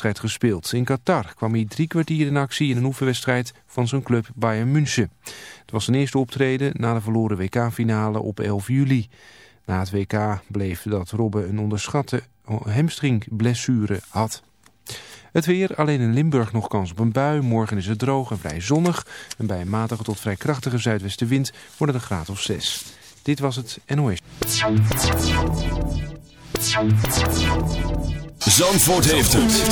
gespeeld. In Qatar kwam hij drie kwartier in actie in een oefenwedstrijd van zijn club Bayern München. Het was zijn eerste optreden na de verloren WK-finale op 11 juli. Na het WK bleef dat Robben een onderschatte hamstringblessure had. Het weer, alleen in Limburg nog kans op een bui. Morgen is het droog en vrij zonnig. En bij een matige tot vrij krachtige zuidwestenwind wordt het een graad of 6. Dit was het NOS. Zandvoort heeft het.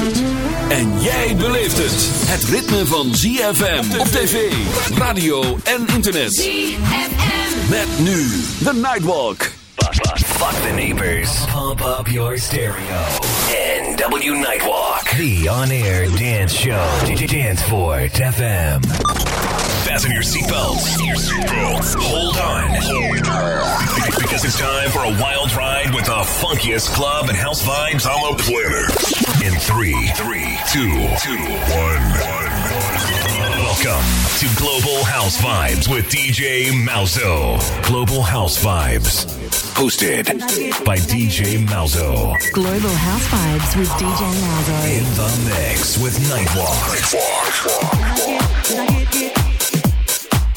En jij beleeft het. Het ritme van ZFM op tv, radio en internet. ZFM. Met nu de Nightwalk. Fuck the neighbors. Pump up your stereo. NW Nightwalk. The on-air dance show. Dance for FM. Fasten your seatbelts. Hold on. Hold on. Because it's time for a wild ride with the funkiest club and house vibes on the planet. In three, three, two, two, one, one. Welcome to Global House Vibes with DJ Malzo. Global House Vibes. Hosted by DJ Malzo. Global House Vibes with DJ Malzo. In the mix with Nightwalk. Can I get it? Can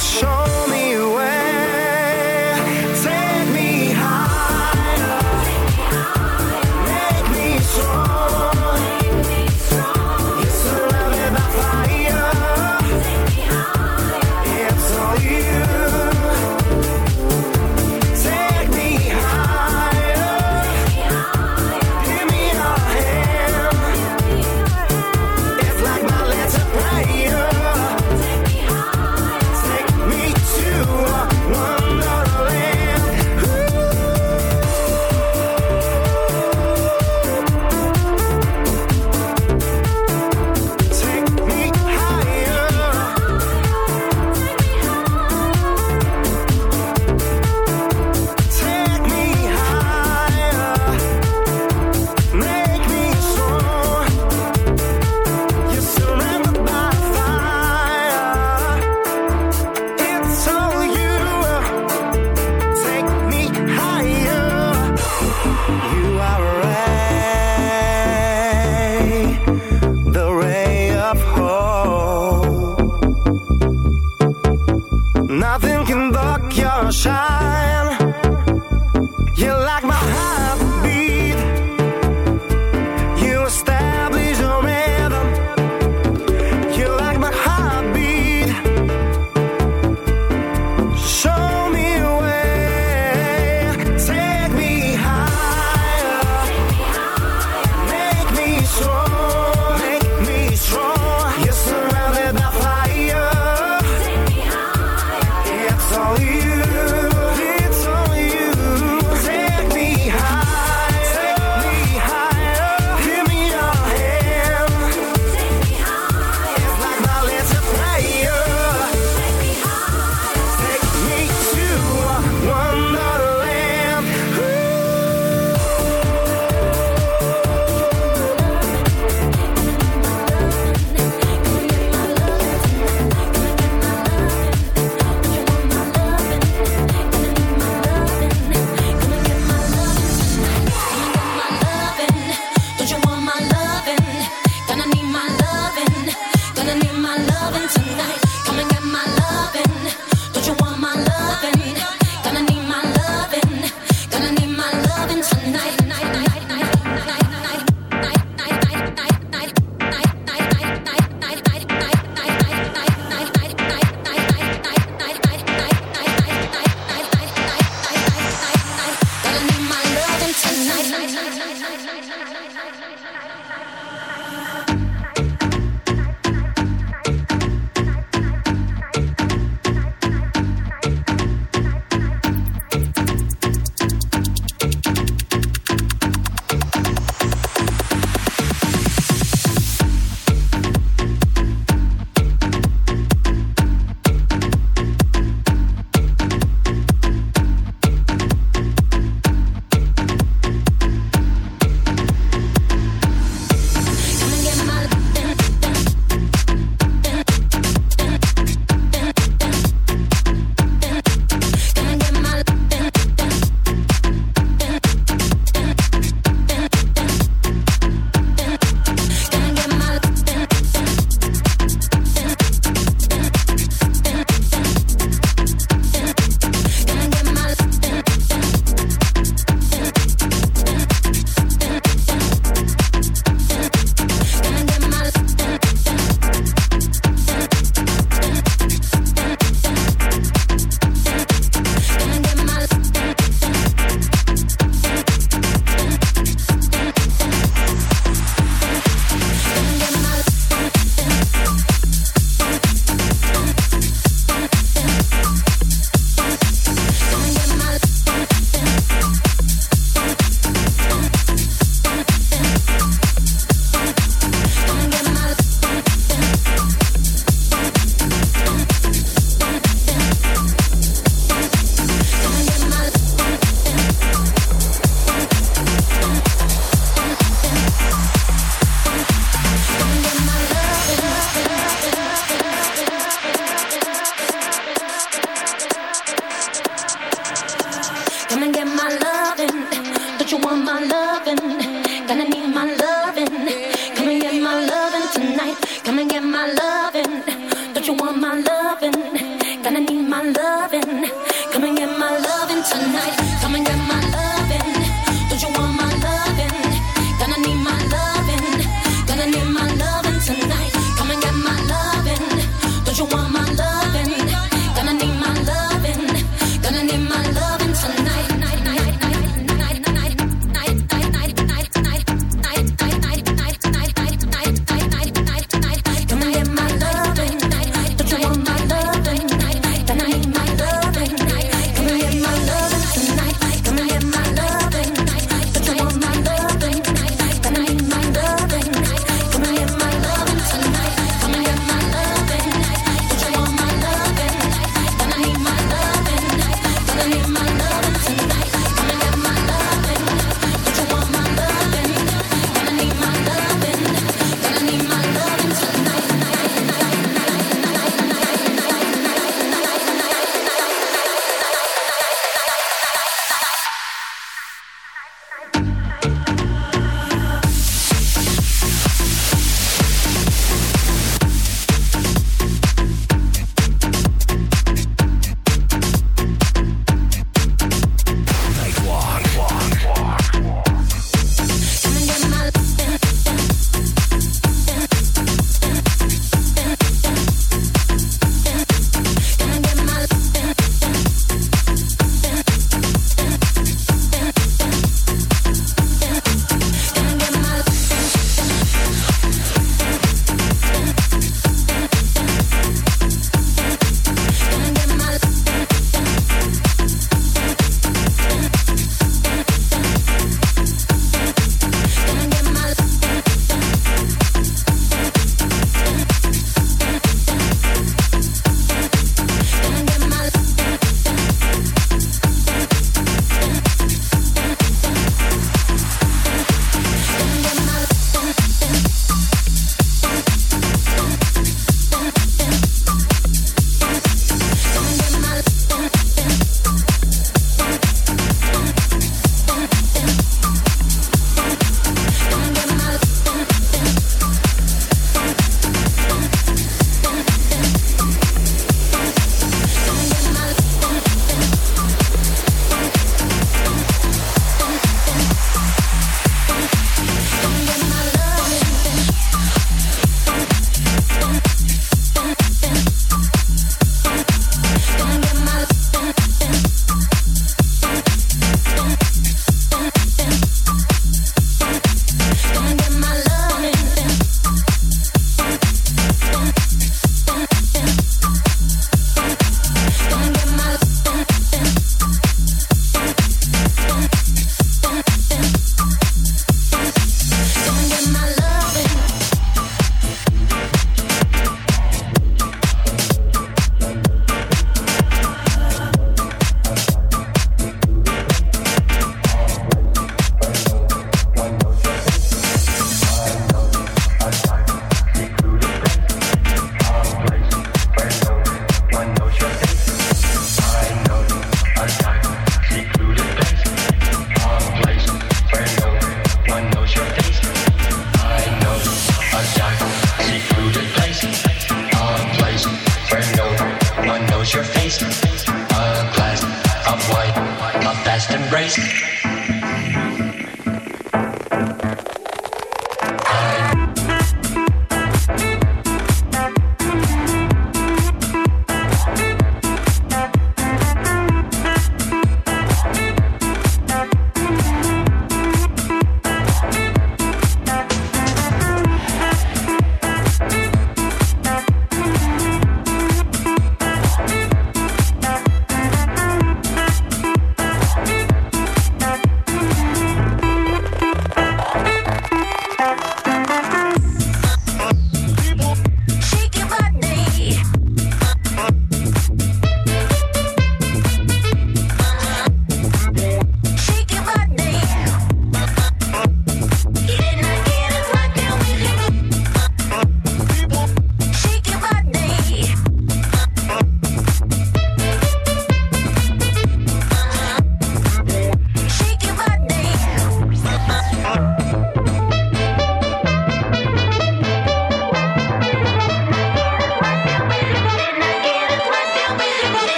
shot.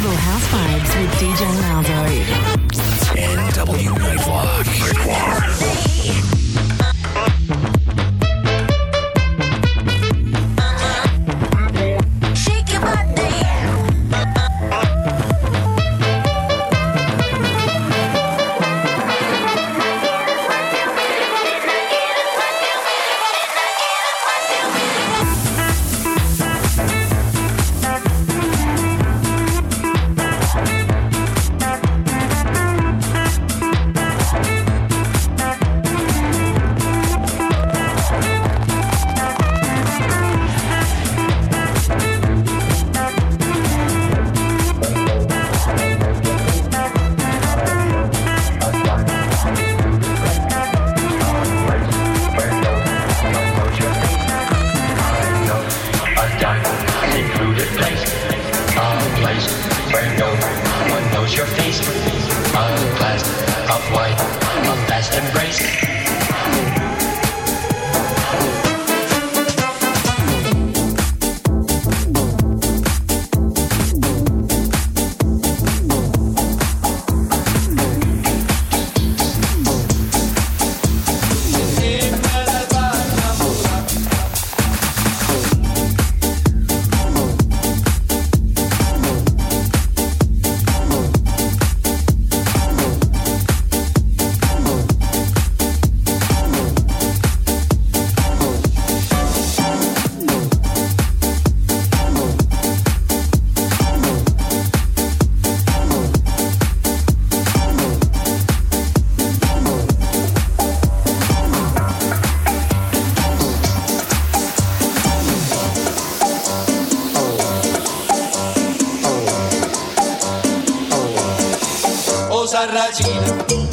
Global House Vibes with DJ Malzo. NW baladinha.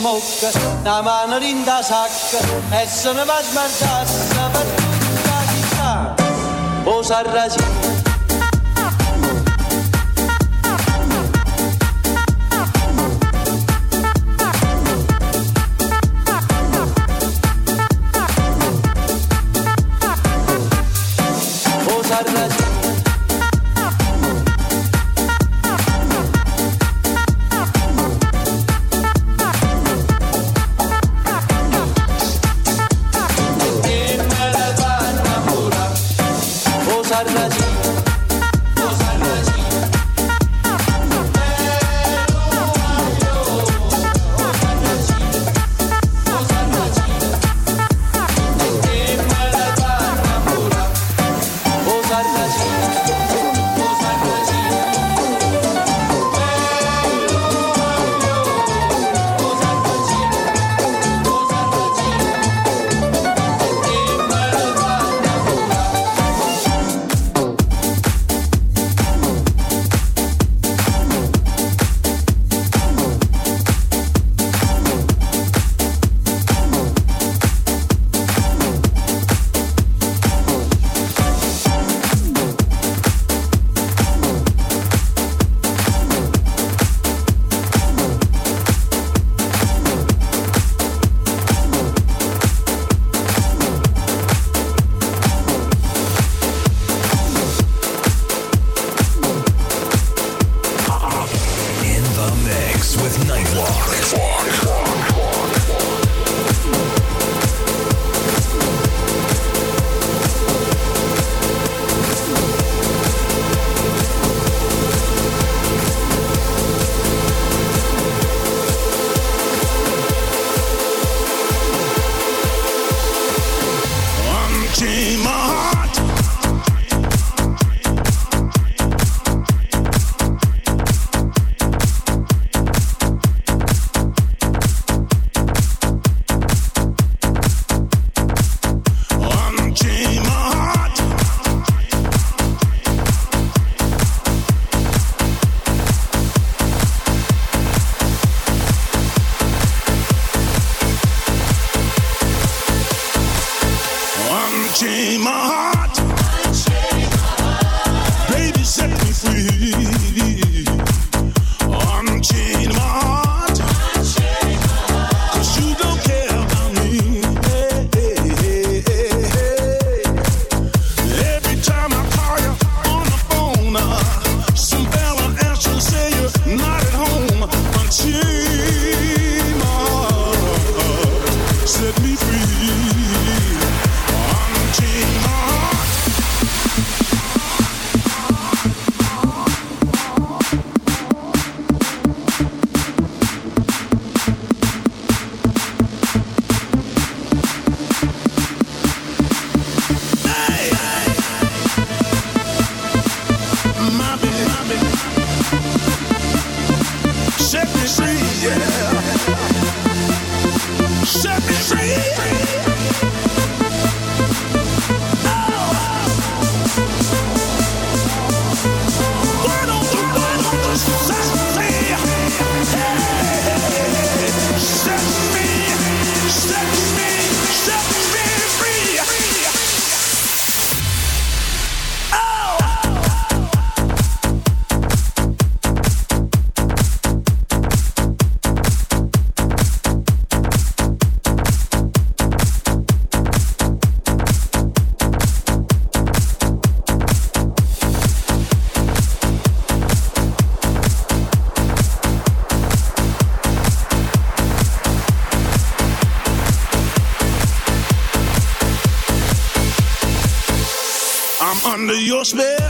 mokke, naar mannen in das hakken. Essen was maar das, maar daar is daar. Vos arrasimo. Vos arrasimo. your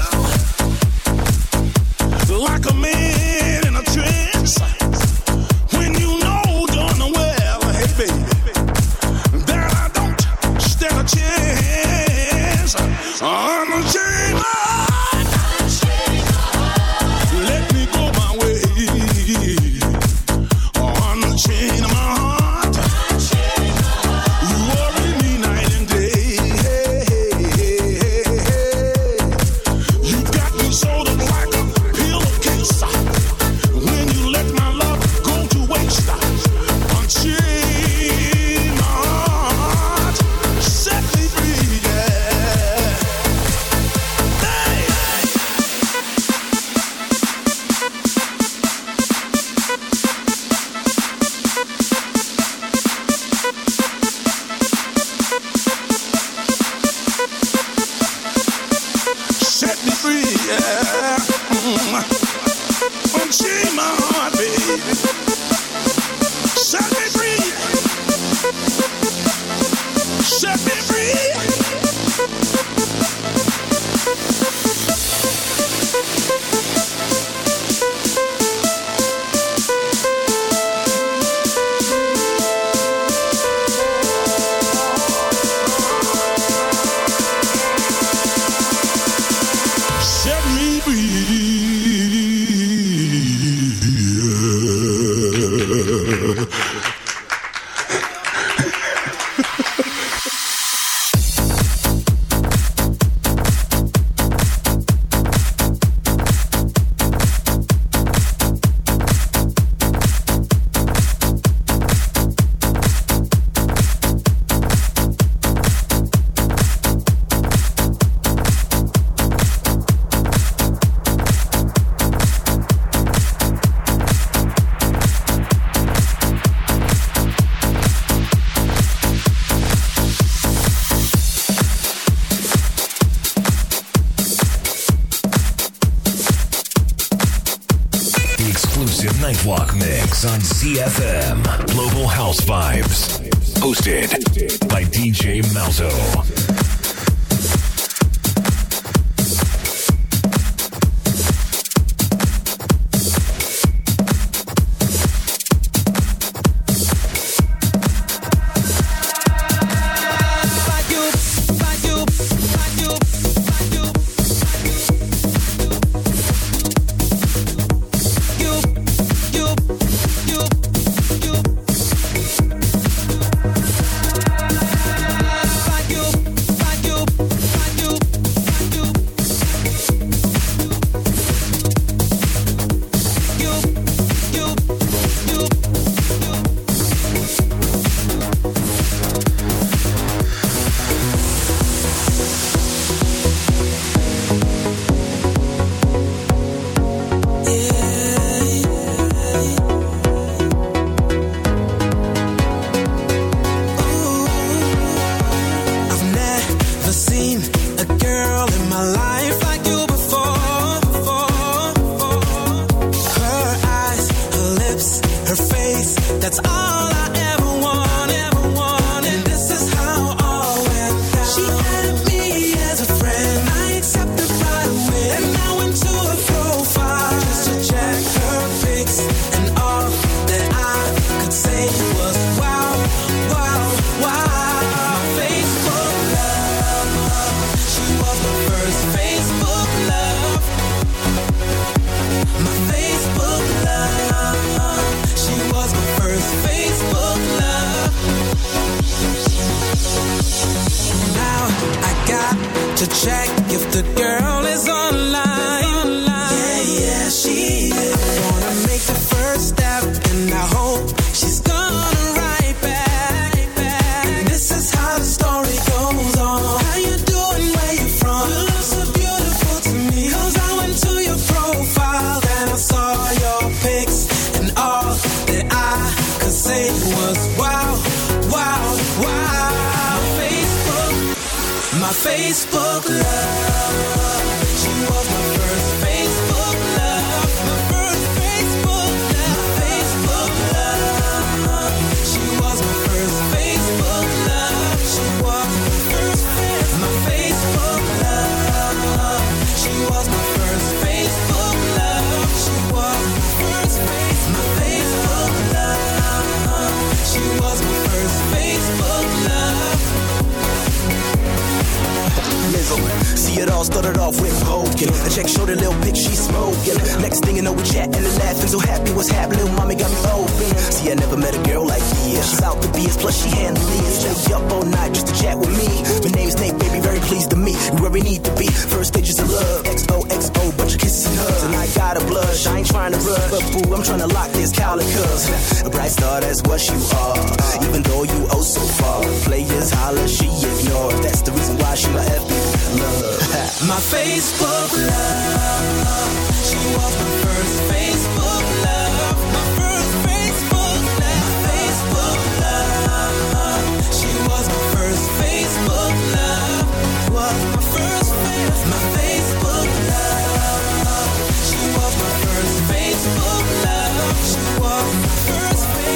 girl like yeah. She's out the BS, plus she handily Stay up all night just to chat with me. My name's Nate, baby, very pleased to meet you where we need to be. First stages of love, XOXO, but you're kissing her. Tonight got a blush, I ain't trying to rush, but boo, I'm trying to lock this calicus. A bright star, that's what you are. Even though you oh so far, players holler, she ignores. That's the reason why she my FB love. my Facebook love, she was my first Facebook.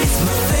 It's my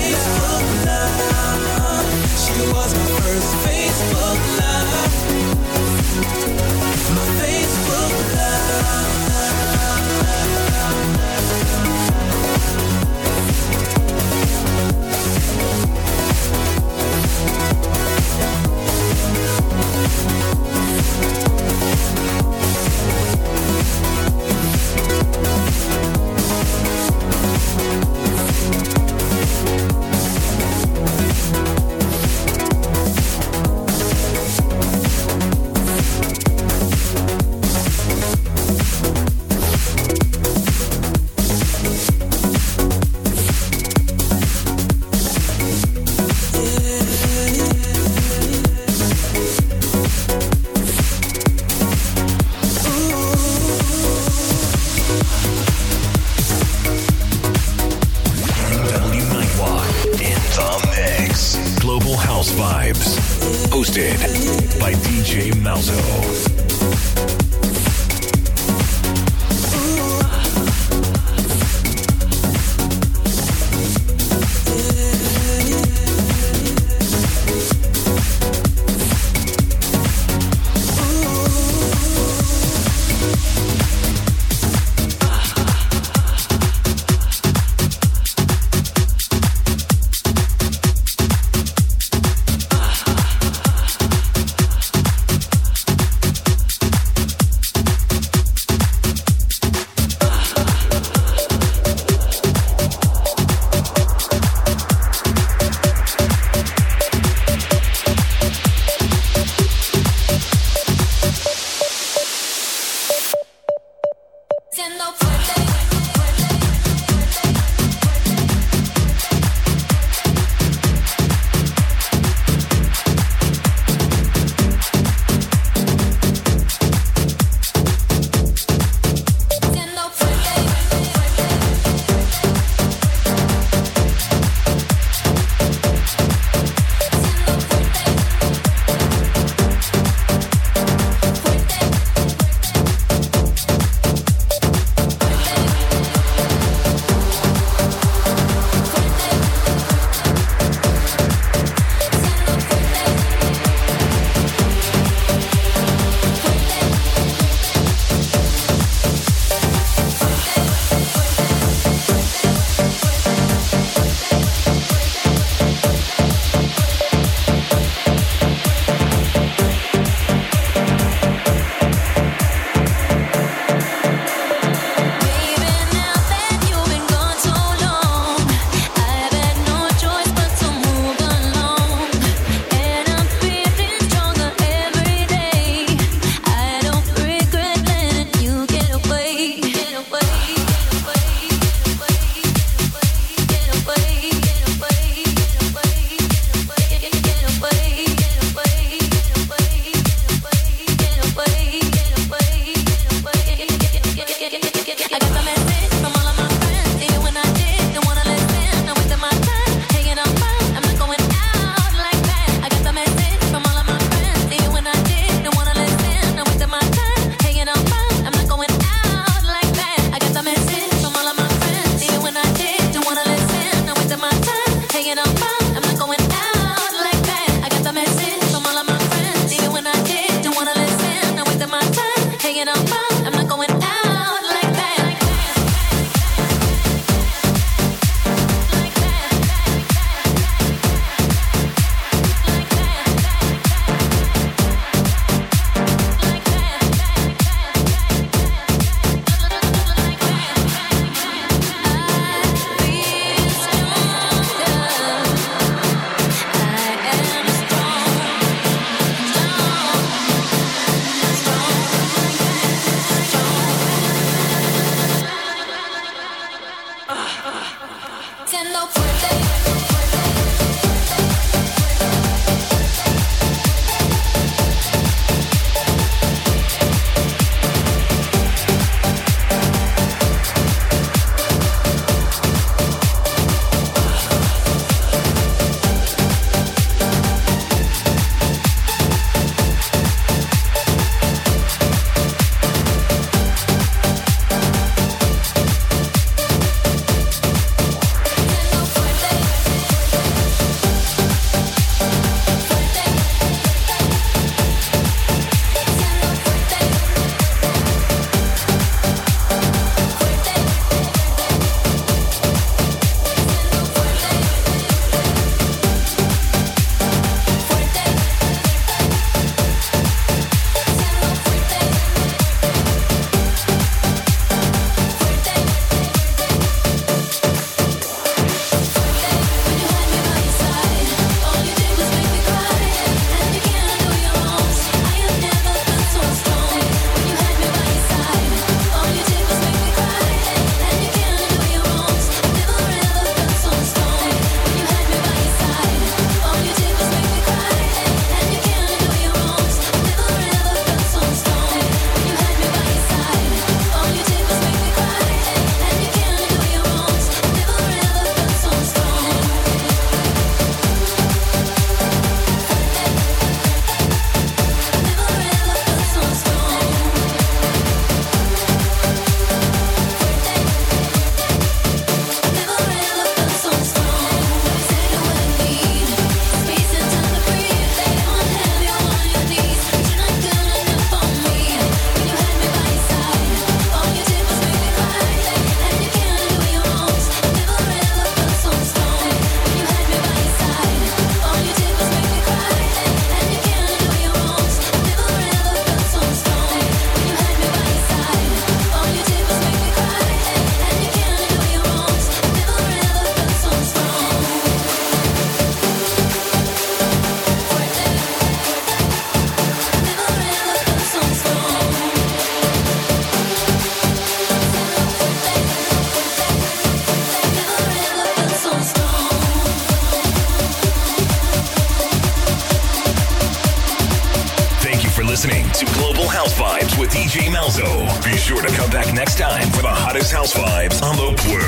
hottest house vibes on the planet.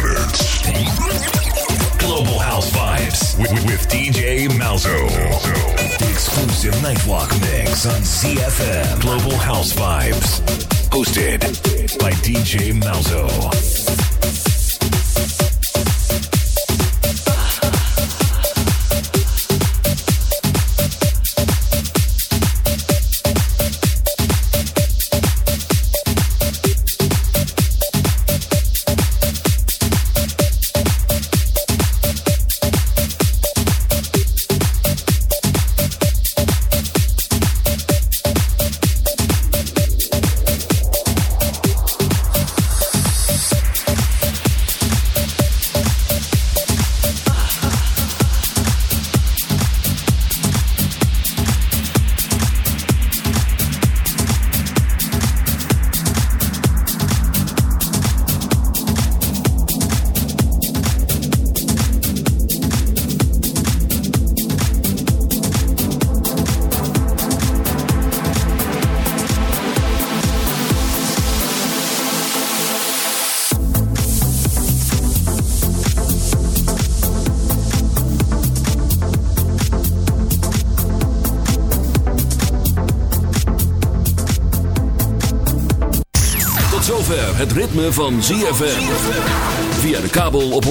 Global House Vibes with, with, DJ Malzo. The exclusive Nightwalk mix on ZFM. Global House Vibes. Hosted by DJ Malzo. Zover het ritme van ZFM. Via de kabel op 104.5.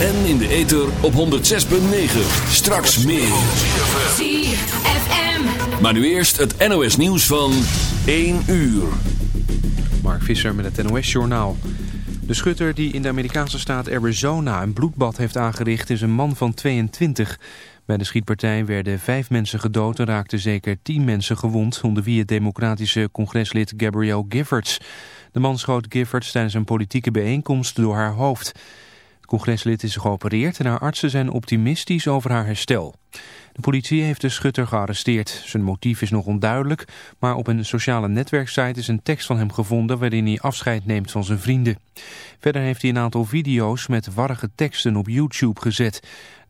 En in de ether op 106.9. Straks meer. ZFM. Maar nu eerst het NOS nieuws van 1 uur. Mark Visser met het NOS-journaal. De schutter die in de Amerikaanse staat Arizona een bloedbad heeft aangericht is een man van 22. Bij de schietpartij werden vijf mensen gedood en raakten zeker tien mensen gewond... onder wie het democratische congreslid Gabrielle Giffords. De man schoot Giffords tijdens een politieke bijeenkomst door haar hoofd. Het congreslid is geopereerd en haar artsen zijn optimistisch over haar herstel. De politie heeft de schutter gearresteerd. Zijn motief is nog onduidelijk, maar op een sociale netwerksite is een tekst van hem gevonden waarin hij afscheid neemt van zijn vrienden. Verder heeft hij een aantal video's met warrige teksten op YouTube gezet.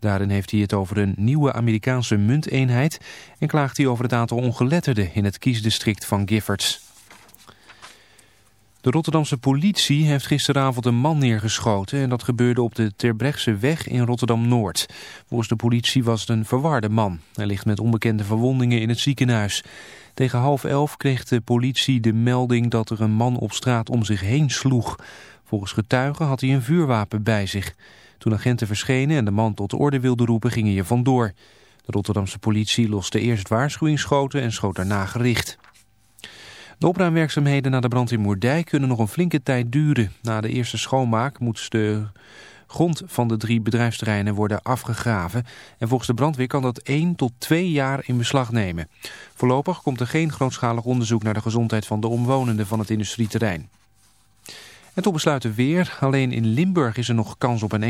Daarin heeft hij het over een nieuwe Amerikaanse munteenheid en klaagt hij over het aantal ongeletterden in het kiesdistrict van Giffords. De Rotterdamse politie heeft gisteravond een man neergeschoten en dat gebeurde op de Terbrechtseweg weg in Rotterdam-Noord. Volgens de politie was het een verwarde man. Hij ligt met onbekende verwondingen in het ziekenhuis. Tegen half elf kreeg de politie de melding dat er een man op straat om zich heen sloeg. Volgens getuigen had hij een vuurwapen bij zich. Toen agenten verschenen en de man tot de orde wilden roepen ging hij er vandoor. De Rotterdamse politie loste eerst waarschuwingsschoten en schoot daarna gericht. De opruimwerkzaamheden na de brand in Moerdijk kunnen nog een flinke tijd duren. Na de eerste schoonmaak moet de grond van de drie bedrijfsterreinen worden afgegraven. En volgens de brandweer kan dat 1 tot 2 jaar in beslag nemen. Voorlopig komt er geen grootschalig onderzoek naar de gezondheid van de omwonenden van het industrieterrein. En tot besluiten weer. Alleen in Limburg is er nog kans op een